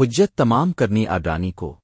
حجت تمام کرنی آڈانی کو۔